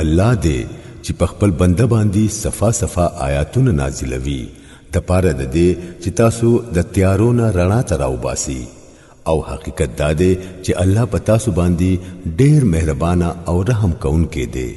الله دې چې په خپل بنده باندې صفا صفا آیاتونه نازلوي د پاره د دې چې تاسو د تیارونو رڼا ته راوباسي او حقیقت دا دی چې الله په تاسو باندې ډېر مهربانه او رحم کون کې دی